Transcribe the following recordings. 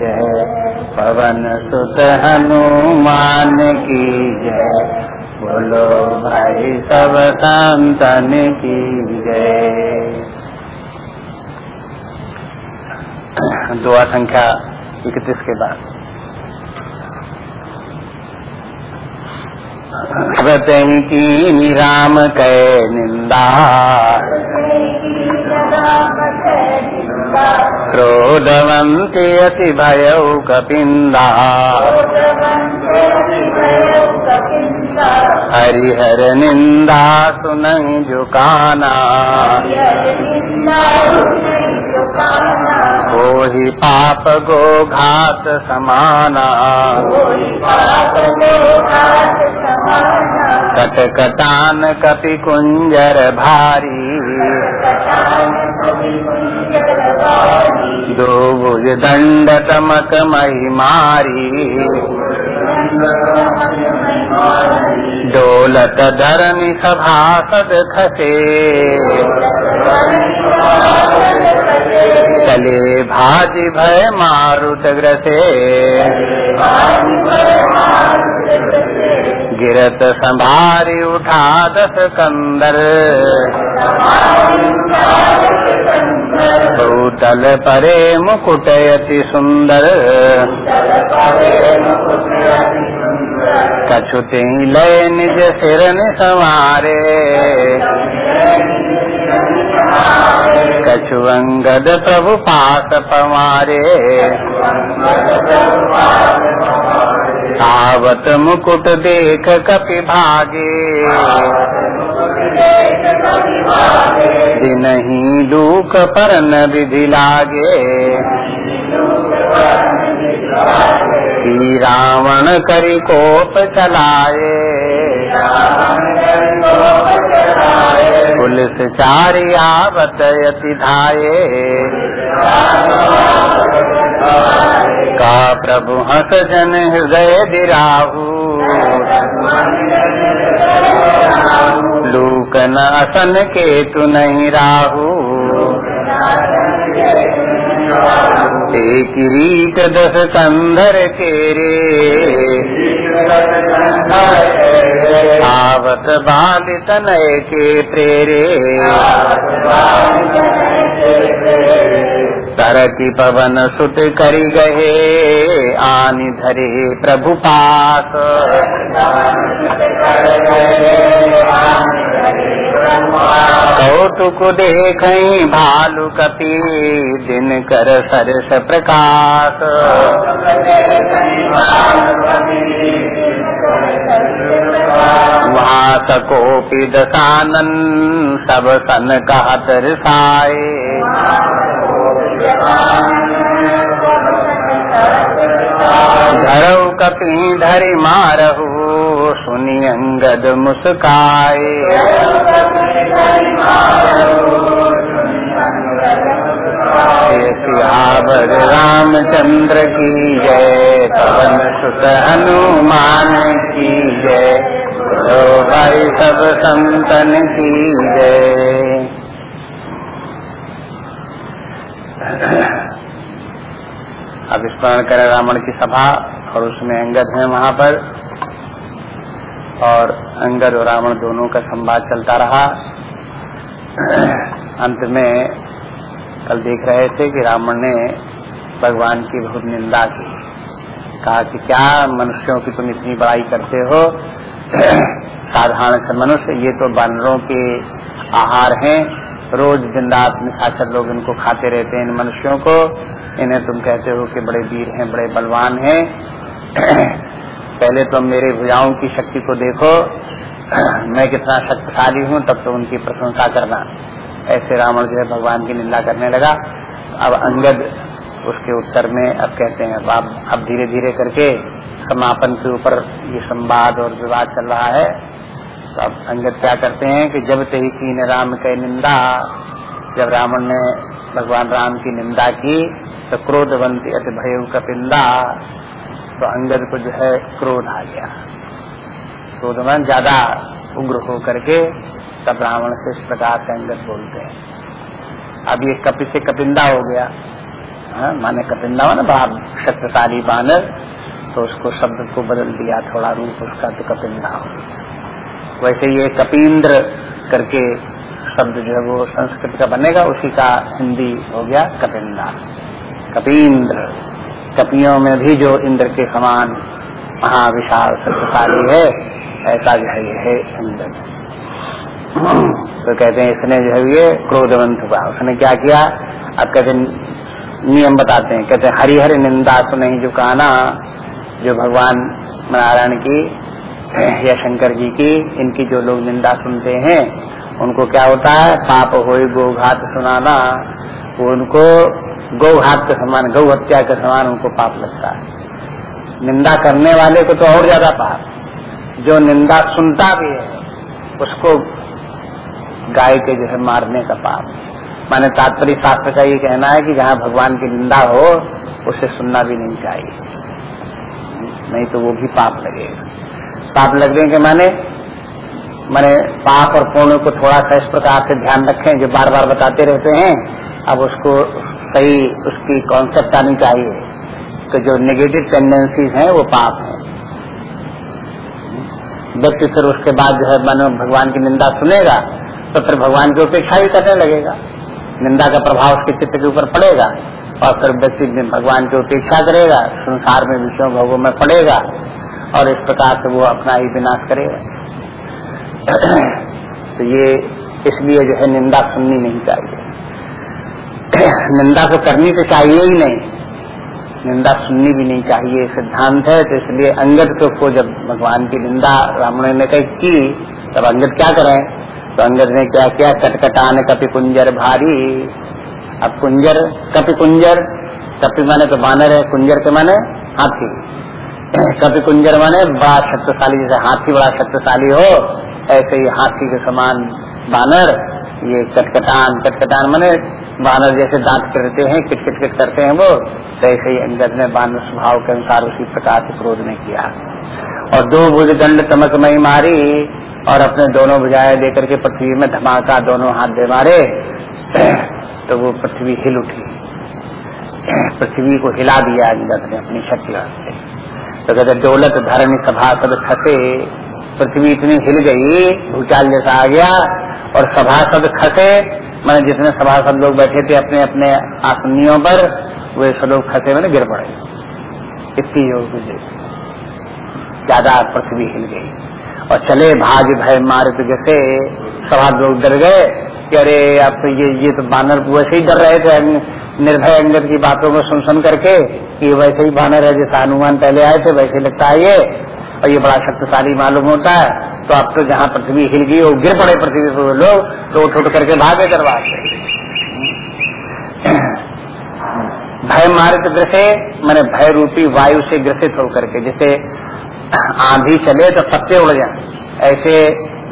जय पवन सुत हनुमान की जय बोलो भाई सब संतन की जय दुआ संख्या इकतीस के बाद। की निराम कै निंदा। क्रोधवंती अति भयौ कपिंदा हरिहर निंदा सुनहि जुकाना ही पाप गो घात समाना। कटकटान कपि कुंजर भारी। दो भुज दंड तमक मही मारी। डोलत धरनी सभासद खसे। चले भाजी भय मारुत ग्रसे। गिरत संभारी उठा दस कंदर। भूतल परे मुकुटयति सुंदर कछुते लय निज सिर संवारे कछु प्रभु पास पवारे। आवत मुकुट देख कपि भागे। दिन ही लूक पर न लागे। रावण करी कोप चलाए। पुलिस चारी आवत यति धाये का प्रभु हस जन हृदय दिराहू। लूकन असन के तु नहीं राहू। एक रीत दस कंधर के रे आवत बालित नय के प्रेरे। सरकी पवन सुत करी गहे, आनि धरे प्रभु पास। कौतुक देख भालु कपि, दिन कर सरस प्रकाश। वहाँ सकोपि दसानन सब सन कहत रिसाए। धरऊ कपि धरि मारहू, सुनि अंगद मुस्काए। सियावर रामचंद्र की जय, पवन सुत हनुमान की जय। तो भाई सब संतन की जय। अब स्मरण करें रावण की सभा, और उसमें अंगद है वहाँ पर। और अंगद और रावण दोनों का संवाद चलता रहा। अंत में कल देख रहे थे कि रावण ने भगवान की बहुत निंदा की। कहा कि क्या मनुष्यों की तुम इतनी बड़ाई करते हो? साधारण से मनुष्य, ये तो बानरों के आहार हैं। रोज दिन रात निशाचर लोग इनको खाते रहते हैं इन मनुष्यों को। इन्हें तुम कहते हो कि बड़े वीर हैं, बड़े बलवान हैं। पहले तुम मेरे भुजाओं की शक्ति को देखो। मैं कितना शक्तिशाली हूँ, तब तो उनकी प्रशंसा करना। ऐसे रावण जो है भगवान की निंदा करने लगा। अब अंगद उसके उत्तर में अब कहते हैं, अब अब धीरे धीरे करके समापन के ऊपर ये संवाद और विवाद चल रहा है। तो अब अंगद क्या करते हैं कि जब तही की ने राम के निंदा जब रावण ने भगवान राम की निंदा की तो क्रोधवंती अति भय कपिंदा तो अंगद को जो है क्रोध आ गया। क्रोधवन ज़्यादा उग्र हो करके तब रावण से इस प्रकार से अंगद बोलते हैं। अब ये कपि से कपिंदा हो गया। हाँ, माने कपिंदा माने बड़ा शक्तिशाली बानर तो उसको शब्द को बदल दिया थोड़ा रूप उसका तो कपिंदा हो वैसे ये कपींद्र करके शब्द जो है वो संस्कृत का बनेगा, उसी का हिंदी हो गया कपिंदा कपींद्र, कपियों में भी जो इंद्र के समान महाविशाल शक्तिशाली है, ऐसा जो है ये है इंद्र। तो कहते हैं इसने जो है ये क्रोधवंत हुआ। उसने क्या किया? अब कहते नियम बताते हैं। कहते हरिहर निंदा तो नहीं झुकाना जो भगवान नारायण की या शंकर जी की, इनकी जो लोग निंदा सुनते हैं, उनको क्या होता है? पाप हो गोघात सुनाना वो उनको गौघात के समान, गौ हत्या के समान उनको पाप लगता है। निंदा करने वाले को तो और ज़्यादा पाप। जो निंदा सुनता भी है, उसको गाय के जैसे मारने का पाप। माने तात्पर्य शास्त्र का ये कहना है कि जहाँ भगवान की निंदा हो, उसे सुनना भी नहीं चाहिए। नहीं तो वो भी पाप लगेगा। पाप लगने के माने माने पाप और पुण्य को थोड़ा सा इस प्रकार से ध्यान रखें, जो बार बार बताते रहते हैं, अब उसको सही, उसकी कॉन्सेप्ट आनी चाहिए, कि जो नेगेटिव टेंडेंसीज हैं, वो पाप है। व्यक्ति फिर उसके बाद जो है, मानो भगवान की निंदा सुनेगा तो फिर भगवान की उपेक्षा भी करने लगेगा। निंदा का प्रभाव उसके चित्त के ऊपर पड़ेगा, और फिर व्यक्ति भगवान की उपेक्षा करेगा, संसार में विषयों, भोगों में पड़ेगा। और इस प्रकार से वो अपना ही विनाश करेगा। तो ये इसलिए जो है निंदा सुननी नहीं चाहिए। निंदा तो करनी तो चाहिए ही नहीं। निंदा सुननी भी नहीं चाहिए, सिद्धांत है तो इसलिए अंगद को जब भगवान की निंदा रावण ने कही की, तब अंगद क्या करें? तो अंगद ने क्या किया? कटकटान कपि कुंजर भारी। अब कुंजर कपि कुंजर कपि माने तो बानर है, कुंजर के माने हाथी। कपि कुंजर माने बड़ा शक्तिशाली, जैसे हाथी बड़ा शक्तिशाली हो, ऐसे ही हाथी के समान बानर, ये कटकटान कटकटान माने बानर जैसे दांत करते हैं किट किट किट करते हैं वो ऐसे ही अंगद ने बानर स्वभाव के अनुसार उसी प्रकार से क्रोध ने किया। और दो भुज दंड तमकमई मारी, और अपने दोनों बुझाए देकर के पृथ्वी में धमाका दोनों हाथ दे मारे तो वो पृथ्वी हिल उठी। पृथ्वी को हिला दिया अंगद ने अपनी शक्ति से तो कहते दौलत धर्म सभा सब खसे, पृथ्वी इतनी हिल गई, भूचाल जैसा आ गया, और सभा सभासद खसे, मैंने जितने सभा सभासद लोग बैठे थे अपने अपने आसनियों पर, वे सब लोग खसे मैंने गिर पड़े। इतनी योग ज़्यादा पृथ्वी हिल गई। और चले भाग भय मारे तो जैसे, सभा लोग डर गए कि अरे आप तो ये ये तो बानर वैसे ही डर रहे थे निर्भय अंगद की बातों को सुन सुन करके कि वैसे ही बानर है, जैसा हनुमान पहले आए थे, वैसे लगता है ये। और ये बड़ा शक्तिशाली मालूम होता है। तो अब तो जहाँ पृथ्वी हिल गई वो गिर पड़े पृथ्वी पर लोग तो उठ उठ करके भागे दरबार से। भय मार्ग ग्रसे, मैंने भय रूपी वायु से ग्रसित होकर के, जैसे आंधी चले तो पत्ते उड़ जाए। ऐसे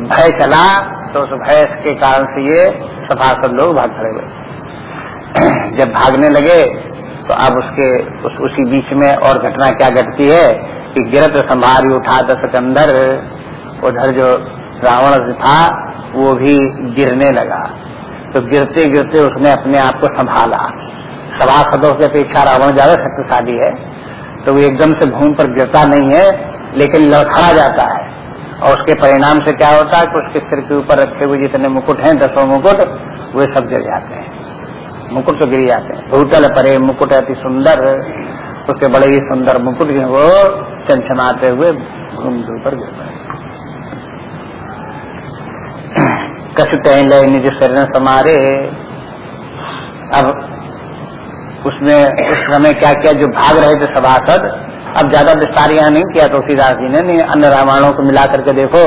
भय चला तो उस भय के कारण से ये सभासद लोग भाग खड़े हुए। जब भागने लगे तो अब उसके उस, उसी बीच में और घटना क्या घटती है कि गिरत संभारी उठा दस कंदर उधर जो रावण था वो भी गिरने लगा। तो गिरते गिरते उसने अपने आप को संभाला। सभासदों की अपेक्षा रावण ज़्यादा शक्तिशाली है तो वो एकदम से भूमि पर गिरता नहीं है लेकिन लड़खड़ा जाता है। और उसके परिणाम से क्या होता है कि उसके सिर के ऊपर रखे हुए जितने मुकुट हैं दसों मुकुट वे सब गिर जाते हैं। मुकुट तो गिर जाते हैं। भूतल परे मुकुट अति सुंदर। उसके बड़े ही सुंदर मुकुट जो वो चमचमाते हुए भूमि पर गिर पड़े। कष्ट लय निज शरीर समारे। अब उसमें उस समय क्या किया, जो भाग रहे थे सभासद, अब ज़्यादा विस्तार यहाँ नहीं किया तुलसीदास जी ने अन्य रामायणों को मिला करके देखो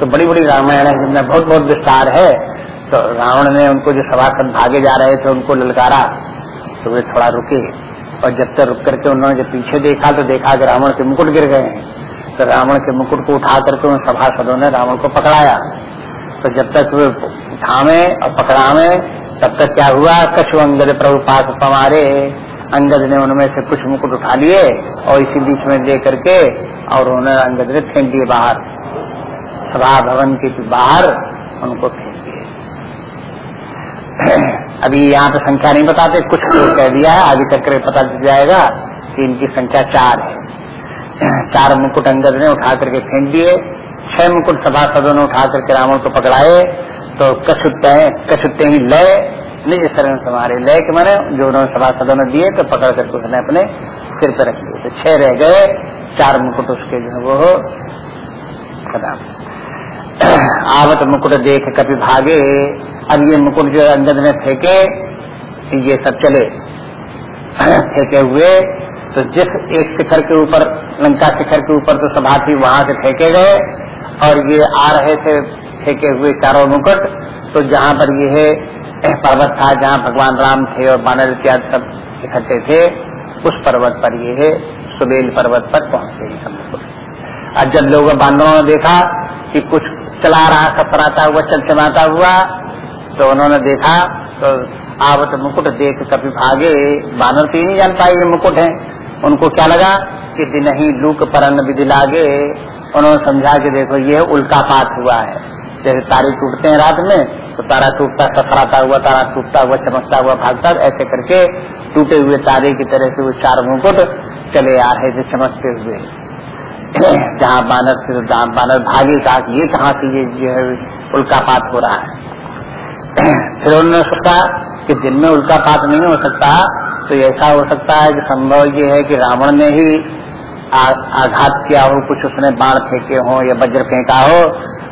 तो बड़ी बड़ी रामायण है, जिनमें बहुत बहुत विस्तार है। तो रावण ने उनको जो सभासद भागे जा रहे थे, उनको ललकारा तो वे थोड़ा रुके। और जब तक रुक करके उन्होंने जब पीछे देखा तो देखा कि रावण के मुकुट गिर गए हैं। तो रावण के मुकुट को उठा करके उन सभासदों ने रावण को पकड़ाया। तो जब तक वे उठावे और पकड़ावे, तब तक क्या हुआ? कछु अंगद प्रभु पास पमारे अंगद ने उनमें से कुछ मुकुट उठा लिए और इसी बीच में दे करके और उन्होंने अंगद ने फेंक दिए बाहर। सभा भवन के बाहर उनको फेंक अभी यहाँ पे संख्या नहीं बताते, कुछ कह दिया है, आगे चक्कर पता चल जाएगा कि इनकी संख्या चार है। चार मुकुट अंगद ने उठा करके फेंक दिए, छह मुकुट सभासदों ने उठा करके रावण को पकड़ाए तो कछुते कछुते ही लय, निज शरण समारे लय के मैंने जो उन्होंने सभासदों ने दिए तो पकड़ करके उसने अपने सिर पर रख दिए। तो छह रह गए, चार मुकुट उसके जो है वो कदम आवत मुकुट देख कभी भागे, अब ये मुकुट जो अंगद में फेंके, ये सब चले। फेंके हुए तो जिस एक शिखर के ऊपर, लंका शिखर के ऊपर तो सभा थी वहाँ से फेंके गए, और ये आ रहे थे फेंके हुए चारों मुकुट तो जहाँ पर ये है, पर्वत था जहाँ भगवान राम थे और बानर इत्यादि सब इकट्ठे थे, उस पर्वत पर ये है, सुबेल पर्वत पर पहुँचे सब मुकुट। और जब लोगों बांधवों ने देखा कि कुछ चला रहा सफराता हुआ चमचमाता हुआ तो उन्होंने देखा तो आवत मुकुट देख कभी भागे, बानर तो नहीं जान पाए ये मुकुट है। उनको क्या लगा कि दिन ही लूक परन विधि लागे, उन्होंने समझा कि देखो, ये उल्का पात हुआ है। जैसे तारे टूटते हैं रात में तो तारा टूटता सफराता हुआ, तारा टूटता हुआ, चमकता हुआ, भागता, ऐसे करके टूटे हुए तारे की तरह से वो चार मुकुट चले आ रहे थे चमकते हुए। जहाँ बानर से जहाँ बानर भागे, कहा कि ये कहाँ से ये जो है उल्कापात हो रहा है? फिर उन्होंने सोचा कि दिन में उल्कापात नहीं हो सकता तो ऐसा हो सकता है कि संभव ये है कि रावण ने ही आघात किया हो, कुछ उसने बाढ़ फेंके हो या वज्र फेंका हो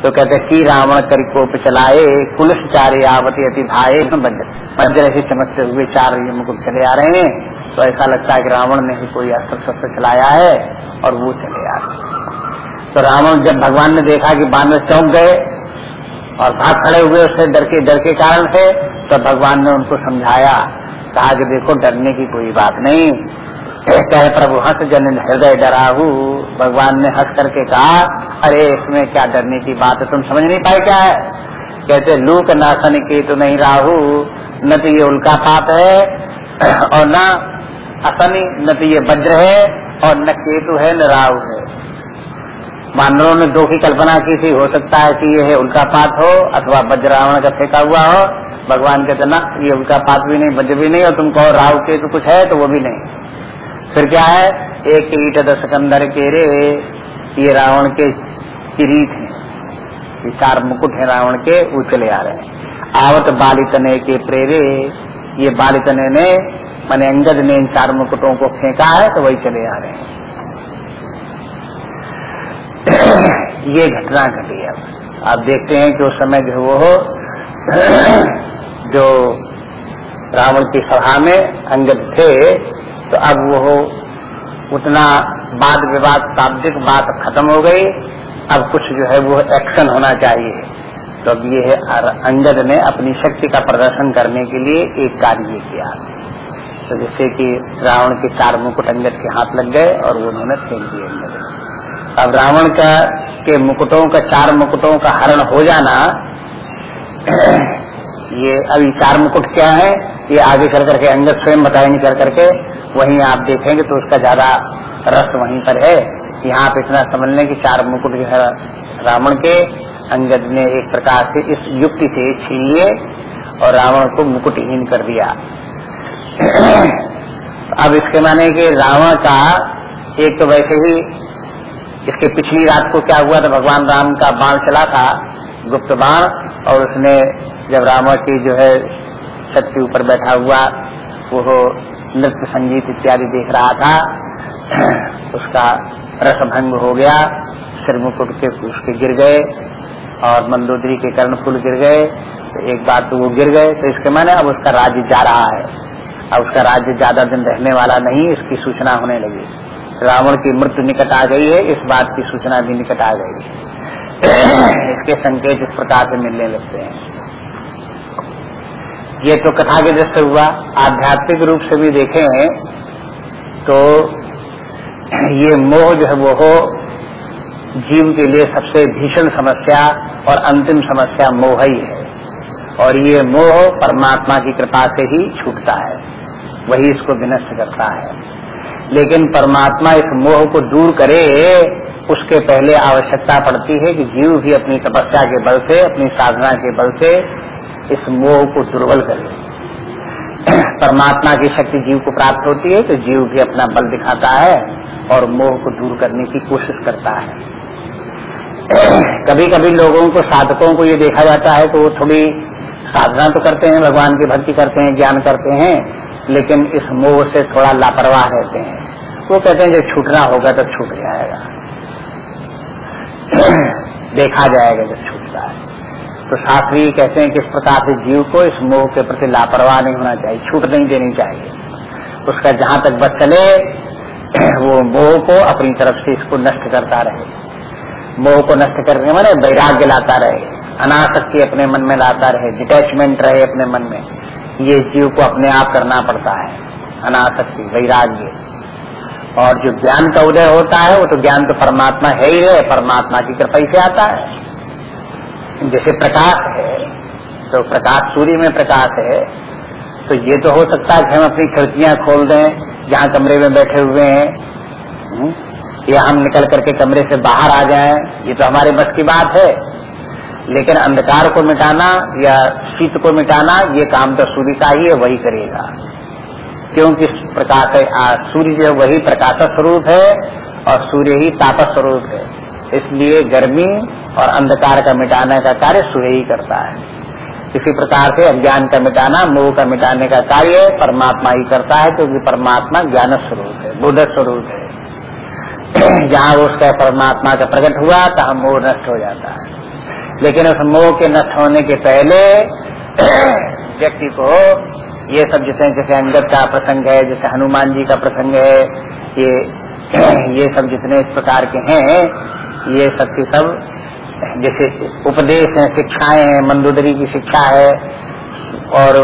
तो कहते कि रावण करी कोप चलाए कुलस चारे आवती अति भाए। वज्र वज्र चमकते हुए चार मुकुट चले आ रहे हैं। तो ऐसा लगता है कि रावण ने ही कोई अस्त्र शस्त्र चलाया है और वो चले आ रहे तो रावण जब भगवान ने देखा कि बानर चौंक गए और भाग खड़े हुए उससे डर के डर के कारण से तो भगवान ने उनको समझाया, कहा कि देखो, डरने की कोई बात नहीं। कहे, प्रभु, हंस जन हृदय डराहू। भगवान ने हंस करके कहा, अरे, इसमें क्या डरने की बात है? तुम समझ नहीं पाए क्या है? कहते, लूक नासन की तो नहीं राहू, न तो ये उल्का पाप है, और न असनी, न तो ये वज्र है, और न केतु है, न राहु है। बानरों ने दो की कल्पना की थी, हो सकता है कि ये है उल्का पात हो, अथवा वज्रावण का फेंका हुआ हो। भगवान कहते, ना, ये उल्का पात भी नहीं, वज्र भी नहीं, और तुम कहो राहु केतु कुछ है तो वो भी नहीं। फिर क्या है? एक किरीट दशकंदर के रे, ये रावण के किरीट है। ये चार मुकुट है रावण के, वो चले आ रहे हैं। आवत बालितने के प्रेरे, ये बालितने ने, मैंने अंगद ने इन चार मुकुटों को फेंका है तो वही चले आ रहे हैं। ये घटना घटी अब आप देखते हैं कि उस समय जो वो, जो रावण की सभा में अंगद थे तो अब वो उतना वाद विवाद, शाब्दिक बात खत्म हो गई। अब कुछ जो है वो एक्शन होना चाहिए। तो अब ये है अंगद ने अपनी शक्ति का प्रदर्शन करने के लिए एक कार्य किया। तो जैसे कि रावण के चार मुकुट अंगद के हाथ लग गए और उन्होंने फेंक दिए अंगद अब रावण का के मुकुटों का, चार मुकुटों का हरण हो जाना, ये अभी चार मुकुट क्या है, ये आगे चल करके अंगद स्वयं बताएँगे चल करके वहीं आप देखेंगे तो उसका ज़्यादा रस वहीं पर है। यहाँ आप इतना समझ लें कि चार मुकुट जो रावण के, अंगद ने एक प्रकार से इस युक्ति से छीन लिए और रावण को मुकुटहीन कर दिया। अब इसके माने कि रावण का एक तो वैसे ही इसके पिछली रात को क्या हुआ था, भगवान राम का बाण चला था, गुप्त बाण, और उसने जब रावण की जो है छत के ऊपर बैठा हुआ, वो नृत्य संगीत इत्यादि देख रहा था, उसका रसभंग हो गया, सिर मुकुट के उसके गिर गए, और मंदोदरी के कर्ण फूल गिर गए तो एक बार तो वो गिर गए तो इसके माने अब उसका राज्य जा रहा है। अब उसका राज्य ज़्यादा दिन रहने वाला नहीं, इसकी सूचना होने लगी। रावण की मृत्यु निकट आ गई है, इस बात की सूचना भी निकट आ गई है। इसके संकेत इस प्रकार से मिलने लगते हैं। ये तो कथा के दृष्टि हुआ। आध्यात्मिक रूप से भी देखें तो ये मोह जो है वो जीव के लिए सबसे भीषण समस्या और अंतिम समस्या मोह ही है। और ये मोह परमात्मा की कृपा से ही छूटता है, वही इसको विनष्ट करता है। लेकिन परमात्मा इस मोह को दूर करे, उसके पहले आवश्यकता पड़ती है कि जीव भी अपनी तपस्या के बल से, अपनी साधना के बल से इस मोह को दुर्बल करे। परमात्मा की शक्ति जीव को प्राप्त होती है तो जीव भी अपना बल दिखाता है और मोह को दूर करने की कोशिश करता है। कभी कभी लोगों को, साधकों को ये देखा जाता है तो वो थोड़ी साधना तो करते हैं, भगवान की भक्ति करते हैं, ज्ञान करते हैं, लेकिन इस मोह से थोड़ा लापरवाह रहते हैं। वो कहते हैं, जब छूटना होगा तो छूट जाएगा। देखा जाएगा जब छूटता है। तो शास्त्री कहते हैं कि इस प्रकार से जीव को इस मोह के प्रति लापरवाह नहीं होना चाहिए, छूट नहीं देनी चाहिए। उसका जहाँ तक बच चले, वो मोह को अपनी तरफ़ से इसको नष्ट करता रहे। मोह को नष्ट करने माने वैराग्य लाता रहे, अनासक्ति अपने मन में लाता रहे डिटैचमेंट रहे अपने मन में। ये जीव को अपने आप करना पड़ता है, अनासक्ति, वैराग्य। और जो ज्ञान का उदय होता है, वो तो ज्ञान तो परमात्मा है ही है, परमात्मा की कृपा से आता है। जैसे प्रकाश है तो प्रकाश सूर्य में प्रकाश है तो ये तो हो सकता है कि हम अपनी खिड़कियाँ खोल दें जहाँ कमरे में बैठे हुए हैं हम्म, या हम निकल करके कमरे से बाहर आ जाएँ ये तो हमारे बस की बात है। लेकिन अंधकार को मिटाना या शीत को मिटाना ये काम तो सूर्य का ही है वही करेगा। क्योंकि प्रकाश सूर्य जो वही प्रकाश स्वरूप है और सूर्य ही तापस स्वरूप है। इसलिए गर्मी और अंधकार का मिटाने का कार्य सूर्य ही करता है। इसी प्रकार से अज्ञान का मिटाना, मोह का मिटाने का कार्य परमात्मा ही करता है, क्योंकि परमात्मा ज्ञान स्वरूप है बुद्ध स्वरूप है। जहाँ उसका परमात्मा का प्रकट हुआ तो मोह नष्ट हो जाता है। लेकिन उस मोह के नष्ट होने के पहले व्यक्ति को ये सब जैसे जैसे अंगद का प्रसंग है, जैसे हनुमान जी का प्रसंग है, ये ये सब जितने इस प्रकार के हैं, ये सब की सब जैसे उपदेश है, शिक्षाएँ हैं, मंदोदरी की शिक्षा है और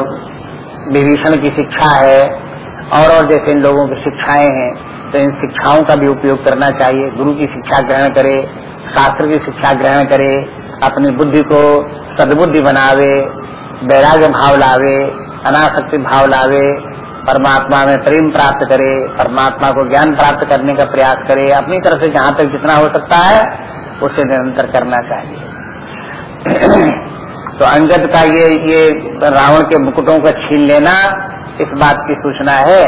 विभीषण की शिक्षा है और और जैसे इन लोगों की शिक्षाएँ हैं तो इन शिक्षाओं का भी उपयोग करना चाहिए। गुरु की शिक्षा ग्रहण करे, शास्त्र की शिक्षा ग्रहण करे, अपनी बुद्धि को सदबुद्धि बनावे, वैराग्य भाव लावे अनाशक्ति भाव लावे, परमात्मा में प्रेम प्राप्त करे, परमात्मा को ज्ञान प्राप्त करने का प्रयास करे, अपनी तरफ़ से जहाँ तक जितना हो सकता है उसे निरंतर करना चाहिए। तो अंगद का ये ये रावण के मुकुटों का छीन लेना, इस बात की सूचना है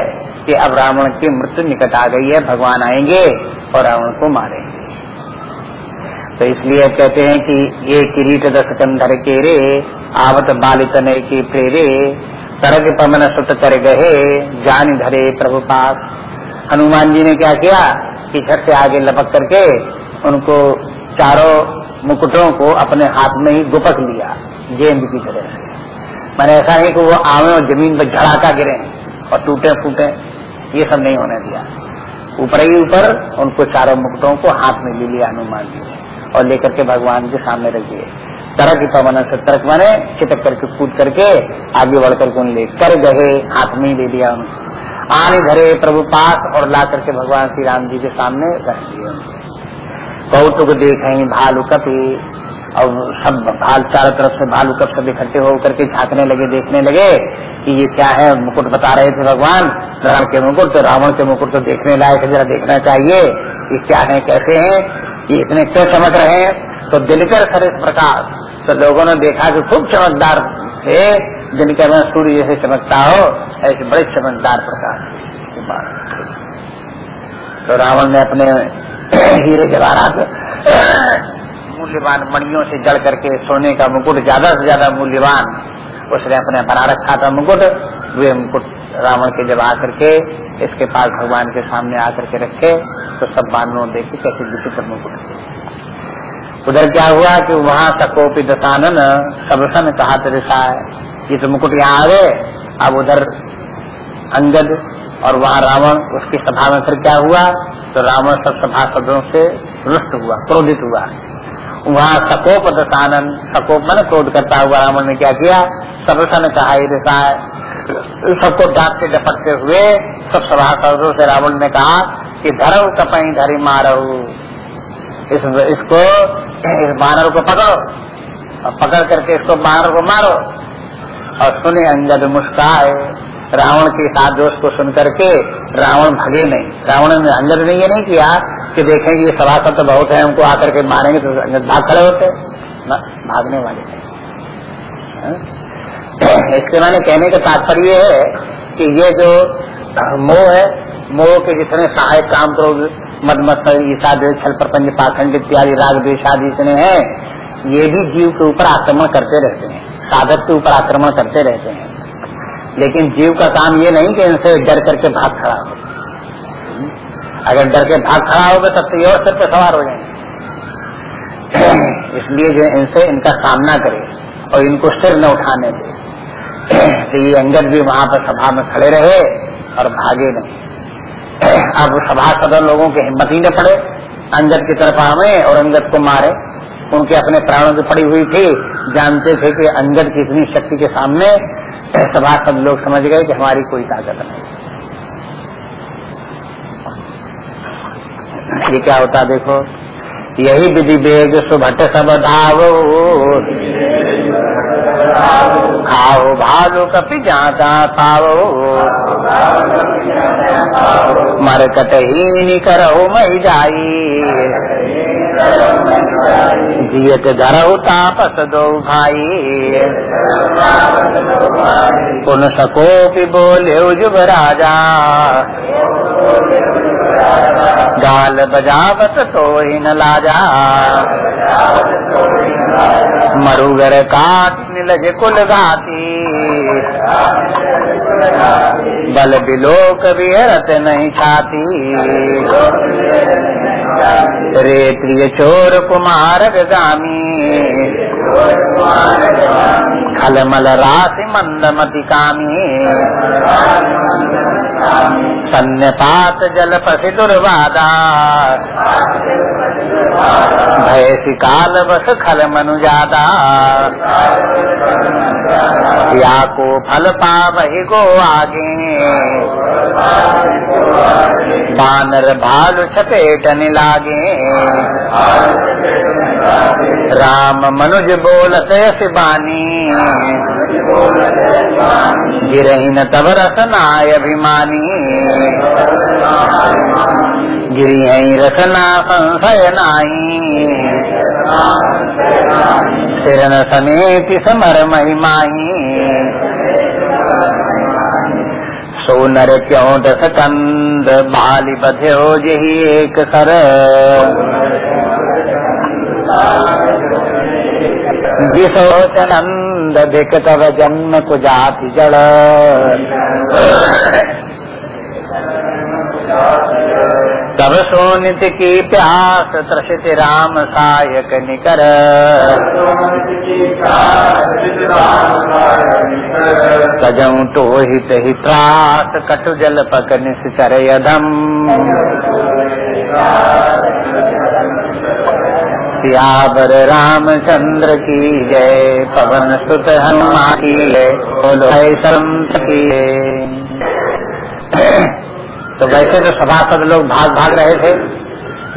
कि अब रावण की मृत्यु निकट आ गई है, भगवान आएँगे और रावण को मारेंगे। तो इसलिए कहते हैं कि ये किरीट दस कंधर के रे, आवत बालितन की प्रेरे, तरग पमन सुत कर गहे, जान धरे प्रभु पास। हनुमान जी ने क्या किया कि झट से आगे लपक करके उनको चारों मुकुटों को अपने हाथ में ही गुपक लिया, गेंद की तरह। मैंने ऐसा नहीं कि वो आवे और ज़मीन पर झड़ाका गिरे और टूटे फूटे, ये सब नहीं होने दिया। ऊपर ही ऊपर उनको चारों मुकुटों को हाथ में ले लिया, हनुमान जी और लेकर के भगवान के सामने रख दिए। तरक पवन से तरक माने छिटक करके, कूद करके आगे बढ़ करके उन ले कर गए, हाथ में ले लिया उनको। आने धरे प्रभु पास और ला करके भगवान श्री राम जी के सामने रख दिए उनको। कौतुक देखें भालू कपी और सब भाल, चारों तरफ़ से भालू कप सब इकट्ठे होकर के झांकने लगे, देखने लगे कि ये क्या है, मुकुट बता रहे थे भगवान। रावण के मुकुट तो रावण के मुकुट तो देखने लायक जरा देखना चाहिए ये क्या है, कैसे हैं, ये इतने क्यों चमक रहे हैं। तो दिनकर सर इस प्रकार तो लोगों ने देखा कि खूब चमकदार थे। दिनकर में सूर्य जैसे चमकता हो, ऐसे बड़े चमकदार प्रकाश तो रावण ने अपने हीरे जवाहरात मूल्यवान मणियों से जड़ करके सोने का मुकुट, ज़्यादा से ज़्यादा मूल्यवान, उसने अपने बना रखा था मुकुट, वे मुकुट रावण के जब आकर के इसके पास भगवान के सामने आकर के रखे तो सब बानरों देखे कैसे विचित्र मुकुट उधर क्या हुआ कि वहाँ सकोपी दसानन सबसन कहा तरिसा ये तो मुकुट यहाँ आ गए, अब उधर अंगद और वहाँ रावण, उसकी सभा में फिर क्या हुआ? तो रावण सब सभासदों से रुष्ट हुआ, क्रोधित हुआ। वहाँ सकोप दशानन सकोप मन क्रोध करता हुआ रावण ने क्या किया? सबसन कहा रिसाय सबको डांटते डपटते हुए सब सभासदों से रावण ने कहा कि धर्म कपई धरी मारो इस, इसको, इस बानर को पकड़ो, और पकड़ करके इसको बानर को मारो। और सुने अंगद मुस्काए रावण के साथ दोष को सुन करके रावण भगे नहीं। रावण ने अंजद ने ये नहीं किया कि देखें ये सभासद तो बहुत है, उनको आकर के मारेंगे तो अंजद भाग खड़े होते भागने वाले नहीं हाँ? इसके मैंने कहने का तात्पर्य है कि ये जो मोह है, मोह के जितने सहायक काम तो मद ईसा छल प्रपंच, पाखंड इत्यादि, राग द्वेशादि जितने हैं, ये भी जीव के ऊपर आक्रमण करते रहते हैं। साधक के ऊपर आक्रमण करते रहते हैं। लेकिन जीव का काम ये नहीं कि इनसे डर करके भाग खड़ा हो। अगर डर के भाग खड़ा होगा, तब तो ये और सिर पर सवार हो जाएँगे। इसलिए जो इनसे इनका सामना करे और इनको सिर न उठाने दे तो ये अंगद भी वहाँ पर सभा में खड़े रहे और भागे नहीं। अब सभा सदर लोगों की हिम्मत ही न पड़े। अंगद की तरफ़ आवे और अंगद को मारे। उनके अपने प्राणों की पड़ी हुई थी। जानते थे कि अंगद की इतनी शक्ति के सामने सभा सब लोग समझ गए कि हमारी कोई ताकत नहीं। ये क्या होता देखो? यही विधि बेग सुभट सब धावो खाओ भालो कपि जाता पावो। मरकट ही करो मई जाई। जियत धरऊ तापस दो भाई। पुन सको बोले जुब राजा। गाल बजावत तो ही न लाजा। मरुगर काट निलज कुल घाती। बल बिलोक विहरत नहीं छाती। रे प्रिय चोर कुमार गामी खलमल राशि मंदमति कामी सन्यपात जल पसी दुर्वादा भय काल बस खल मनु जादा या को फल पा वही गो आगे बानर भालु छपेटन लागे राम मनुज बोलत बानी गिरहीन तब रसनाय अभिमानी। गिरी रसना संशय नाई सिरन समेत समर महिमाही सोनर क्यों दस कंद बाली बध्यो जही एक सर। विशोचनंद तब जन्म को जाति जड़ तब सोनित की प्यास त्रसित राम सायक निकर सजऊ तो हित हित्रास कटु जल पक निश्चर यदम सियावर रामचंद्र की जय, पवन सुत हनुमान की जय, बोलो संत की तो वैसे तो सभासद लोग भाग भाग रहे थे,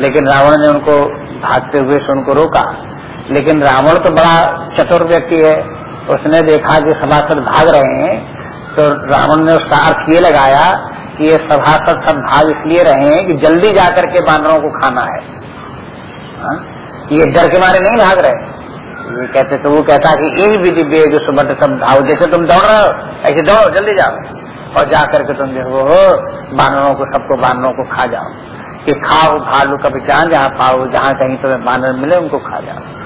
लेकिन रावण ने उनको भागते हुए से उनको रोका। लेकिन रावण तो बड़ा चतुर व्यक्ति है, उसने देखा कि सभासद भाग रहे हैं तो रावण ने उसका अर्थ ये लगाया कि ये सभासद सब भाग इसलिए रहे हैं कि जल्दी जाकर के बानरों को खाना है। हा? ये डर के मारे नहीं भाग रहे। ये कहते तो वो कहता कि इन विधि बेग सुबह सब धाव जैसे तुम दौड़ रहे हो। ऐसे दौड़ो, जल्दी जाओ। और जाकर के तुम जो हो, बानरों को, सबको बानरों को खा जाओ। कि खाओ, भालू कभी जहाँ जहाँ पाओ, जहाँ कहीं तुम्हें बानर मिले, उनको खा जाओ।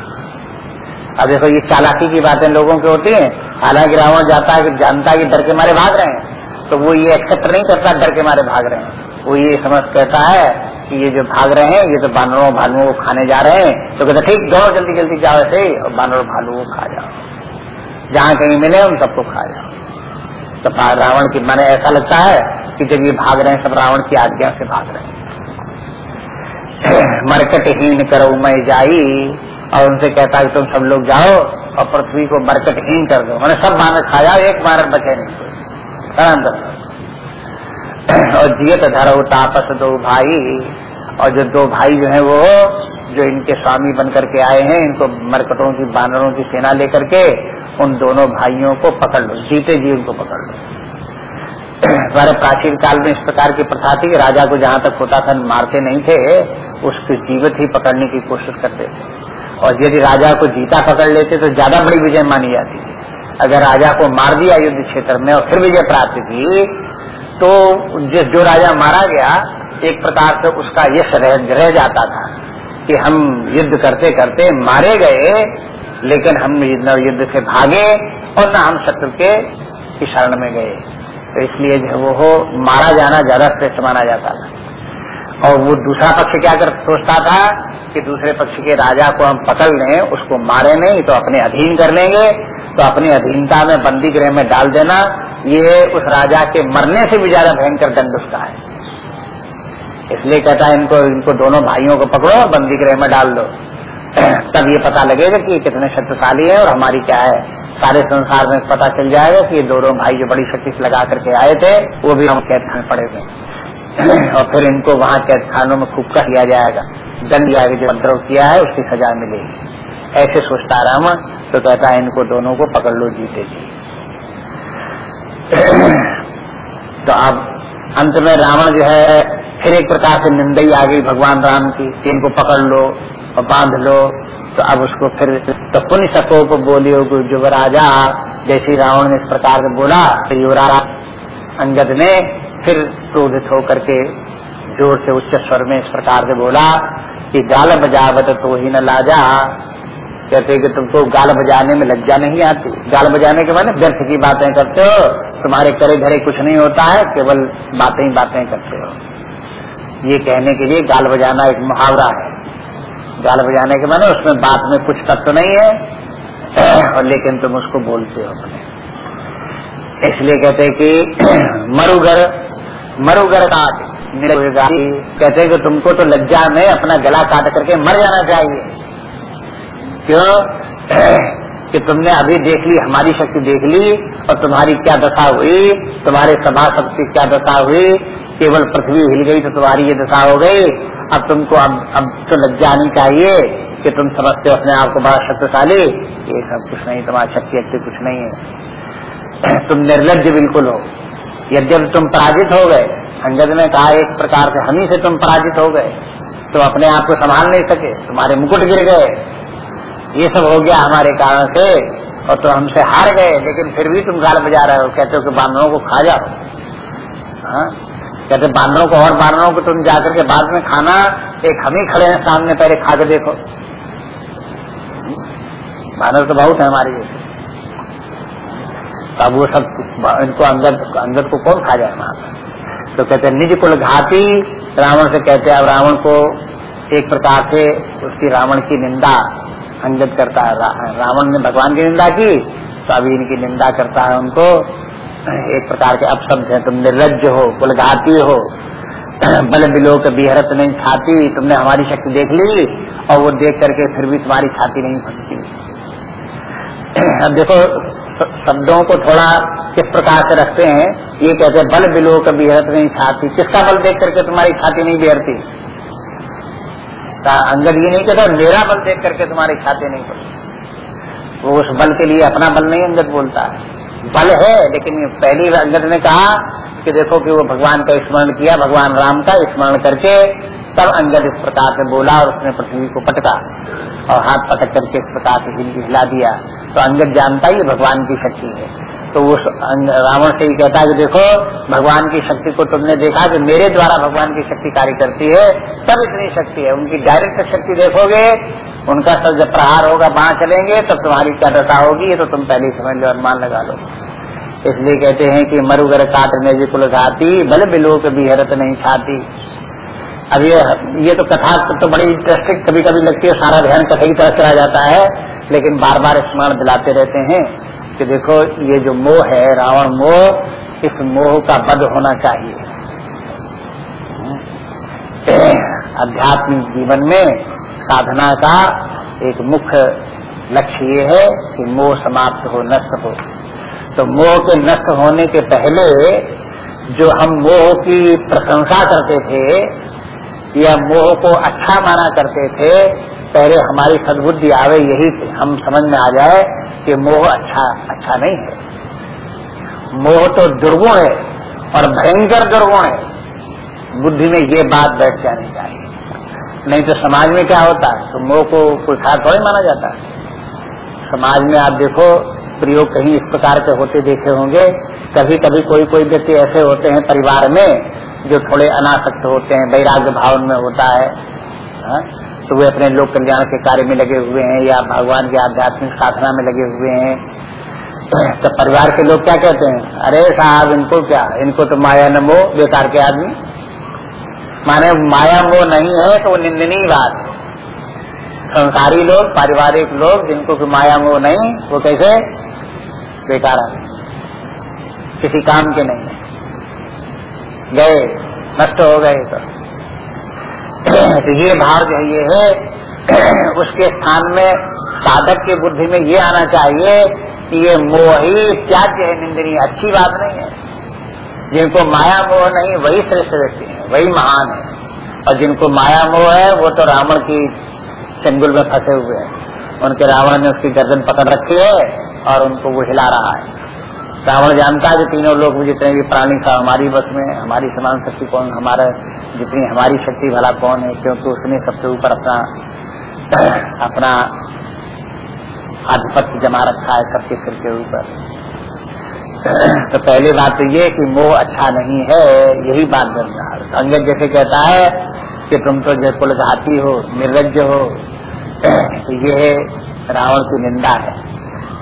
अब देखो, ये चालाकी की बातें लोगों की होती है। हालाँकि रावण जाता है कि जानता है कि डर के मारे भाग रहे हैं। तो वो ये एक्सेप्ट नहीं करता, डर के मारे भाग रहे हैं। वो ये समझ कहता है कि ये जो भाग रहे हैं, ये तो बानरों भालुओं को खाने जा रहे हैं। तो कहते, ठीक दौड़ो जल्दी जल्दी जाओ ऐसे और बानर भालुओं को खा जाओ। जहाँ कहीं मिले, उन सबको खा जाओ। तो रावण की, माने ऐसा लगता है कि जब ये भाग रहे हैं, सब रावण की आज्ञा से भाग रहे हैं। मरकटहीन करो, मैं जाई। और उनसे कहता है तुम सब लोग जाओ और पृथ्वी को मरकटहीन कर दो। मैंने सब मानस खा जाओ, एक मानस बचे नहीं। और जियत धरो तापस दो भाई। और जो दो भाई जो है वो, जो इनके स्वामी बन करके आए हैं, इनको मरकटों की, बानरों की सेना लेकर के उन दोनों भाइयों को पकड़ लो, जीते जी उनको पकड़ लो। हमारे प्राचीन काल में इस प्रकार की प्रथा थी राजा को जहाँ तक होता था मारते नहीं थे, उसके जीवित ही पकड़ने की कोशिश करते थे। और यदि राजा को जीता पकड़ लेते तो ज़्यादा बड़ी विजय मानी जाती अगर राजा को मार दिया युद्ध क्षेत्र में और फिर विजय प्राप्त की तो जिस जो राजा मारा गया एक प्रकार से उसका यश रह, रह जाता था कि हम युद्ध करते करते मारे गए लेकिन हम न युद्ध से भागे और न हम शत्रु के शरण में गए। तो इसलिए जो वो हो मारा जाना ज़्यादा श्रेष्ठ माना जाता था। और वो दूसरा पक्ष क्या कर सोचता था कि दूसरे पक्ष के राजा को हम पकड़ लें उसको मारे नहीं तो अपने अधीन कर लेंगे तो अपनी अधीनता में बंदी गृह में डाल देना ये उस राजा के मरने से भी ज़्यादा भयंकर दंड उसका है। इसलिए कहता है, इनको इनको दोनों भाइयों को पकड़ो और बंदी गृह में डाल दो। तब ये पता लगेगा कि ये कितने शक्तिशाली है और हमारी क्या है। सारे संसार में पता चल जाएगा कि ये दोनों भाई जो बड़ी शक्ति लगा करके आए थे, वो भी हम कैद खाने पड़े थे और फिर इनको वहाँ कैद खानों में खूब कर लिया जाएगा। दंड आगे जो उपद्रव किया है, उसकी सजा मिलेगी। ऐसे सोचता रावण तो कहता है, इनको दोनों को पकड़ लो, जीते जी। तो अब अंत में रावण जो है, फिर एक प्रकार से निंदई आ गई भगवान राम की इनको पकड़ लो और बाँध लो। तो अब उसको फिर तो पुण्य सको को बोलियो युवराजा, जैसे रावण ने इस प्रकार से बोला तो युवराज अंगद ने फिर क्रोधित होकर के ज़ोर से उच्च स्वर में इस प्रकार से बोला, कि गाल बजावत तो ही न लाजा कहते कि तुमको गाल बजाने में लज्जा नहीं आती। गाल बजाने के माने व्यर्थ की बातें करते हो। तुम्हारे करे घरे कुछ नहीं होता है, केवल बातें ही बातें करते हो। ये कहने के लिए गाल बजाना एक मुहावरा है। गाल बजाने के माने उसमें बात में कुछ तत्व नहीं है, और लेकिन तुम उसको बोलते हो अपने। इसलिए कहते कि मरुगर मरुगर काट कहते कि तुमको तो लज्जा में अपना गला काट करके मर जाना चाहिए। क्यों? कि तुमने अभी देख ली, हमारी शक्ति देख ली, और तुम्हारी क्या दशा हुई? तुम्हारे सभा शक्ति क्या दशा हुई? केवल पृथ्वी हिल गई तो तुम्हारी ये दशा हो गई। अब तुमको अब अब तो लग जानी चाहिए कि तुम समझते हो अपने आप को बड़ा शक्तिशाली। ये सब कुछ नहीं, तुम्हारी शक्ति अच्छी कुछ नहीं है। तुम निर्लज बिल्कुल हो। यद्यप तुम पराजित हो गए, अंगद ने कहा एक प्रकार से हम ही से तुम पराजित हो गए, तुम अपने आप को संभाल नहीं सके, तुम्हारे मुकुट गिर गए। ये सब हो गया हमारे कारण से, और तो हमसे हार गए, लेकिन फिर भी तुम गाल बजा रहे हो, कहते हो कि बांधवों को खा जाओ। हाँ? कहते बानरों को और बानरों को तुम जाकर के बाद में खाना, एक हम ही खड़े हैं सामने, पहले खा के देखो। बानर तो बहुत है हमारे जैसे। अब वो सब इनको अंदर अंदर को कौन खा जाए वहाँ तो कहते निज कुल घाती, रावण से कहते अब रावण को एक प्रकार से उसकी रावण की निंदा अंगत करता है। रावण ने भगवान की निंदा की तो अभी इनकी निंदा करता है उनको। एक प्रकार के अपशब्द है, तुम निर्लज हो, कुलघाती हो, बल बिलो बिहरत नहीं छाती तुमने हमारी शक्ति देख ली, और वो देख करके फिर भी तुम्हारी छाती नहीं फटती। अब देखो, शब्दों को थोड़ा किस प्रकार से रखते हैं, ये कहते हैं, बल बिलो बिहरत नहीं छाती किसका बल देख करके तुम्हारी छाती नहीं बिहरती? अंगद ये नहीं कहता, मेरा बल देख करके तुम्हारे छाती नहीं पड़ती। वो उस बल के लिए अपना बल नहीं अंगद बोलता। है बल है, लेकिन पहली अंगद ने कहा कि देखो कि वो भगवान का स्मरण किया, भगवान राम का स्मरण करके तब अंगद इस प्रकार से बोला और उसने पृथ्वी को पटका और हाथ पटक करके इस प्रकार से हिला दिया। तो अंगद जानता ही भगवान की शक्ति है। तो उस रावण से ही कहता है कि देखो, भगवान की शक्ति को तुमने देखा कि मेरे द्वारा भगवान की शक्ति कार्य करती है तब इतनी शक्ति है। उनकी डायरेक्ट शक्ति देखोगे, उनका सब जब प्रहार होगा वहाँ चलेंगे, तब तुम्हारी क्या दशा होगी, ये तो तुम पहले समझ लो, अनुमान लगा लो। इसलिए कहते हैं कि मरुगर काटने जी कुल घाती, बल बिलो के बिहरत नहीं छाती। अब ये ये तो कथा तो बड़ी इंटरेस्टिंग कभी कभी लगती है, सारा ध्यान कथा की तरफ़ चला जाता है, लेकिन बार बार स्मरण दिलाते रहते हैं। कि देखो, ये जो मोह है, रावण मोह, इस मोह का बद होना चाहिए। आध्यात्मिक जीवन में साधना का एक मुख्य लक्ष्य ये है कि मोह समाप्त हो, नष्ट हो। तो मोह के नष्ट होने के पहले जो हम मोह की प्रशंसा करते थे, या मोह को अच्छा माना करते थे पहले हमारी सदबुद्धि आवे, यही हम समझ में आ जाए कि मोह अच्छा अच्छा नहीं है। मोह तो दुर्गुण है और भयंकर दुर्गुण है। बुद्धि में ये बात बैठ जानी चाहिए। नहीं तो समाज में क्या होता है? तो मोह को कोई खा थोड़ी माना जाता है। समाज में आप देखो, प्रयोग कहीं इस प्रकार के होते देखे होंगे। कभी कभी कोई कोई व्यक्ति ऐसे होते हैं परिवार में जो थोड़े अनासक्त होते हैं, वैराग्य भाव में होता है। हा? तो वे अपने लोक कल्याण के कार्य में लगे हुए हैं या भगवान की आध्यात्मिक साधना में लगे हुए हैं। तो परिवार के लोग क्या कहते हैं? अरे साहब इनको क्या? इनको तो माया न मोह बेकार के आदमी। माने माया मोह नहीं है तो वो निंदनीय बात। संसारी लोग पारिवारिक लोग जिनको की माया मोह नहीं वो कैसे? बेकार किसी काम के नहीं। गए नष्ट हो गए तो, तो ये भाव जो ये है, उसके स्थान में, साधक की बुद्धि में ये आना चाहिए कि ये मोह ही त्याज्य है, निंदनीय, अच्छी बात नहीं है। जिनको माया मोह नहीं, वही श्रेष्ठ व्यक्ति है, वही महान है। और जिनको माया मोह है, वो तो रावण की चंगुल में फंसे हुए हैं। उनके रावण ने उसकी गर्दन पकड़ रखी है और उनको वो हिला रहा है। रावण जानता है कि तीनों लोग जितने भी प्राणी का हमारी बस में, हमारी समान शक्ति कौन, हमारा जितनी हमारी शक्ति भला कौन है, क्योंकि उसने सबसे ऊपर अपना अपना आधिपत्य जमा रखा है सबके सिर के ऊपर। तो पहली बात तो ये कि मोह अच्छा नहीं है, यही बात अंगद जैसे कहता है कि तुम तो जय कुल घाती हो निर्लज हो तो ये रावण की निंदा है।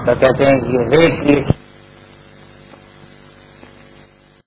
तो कहते हैं ये रेत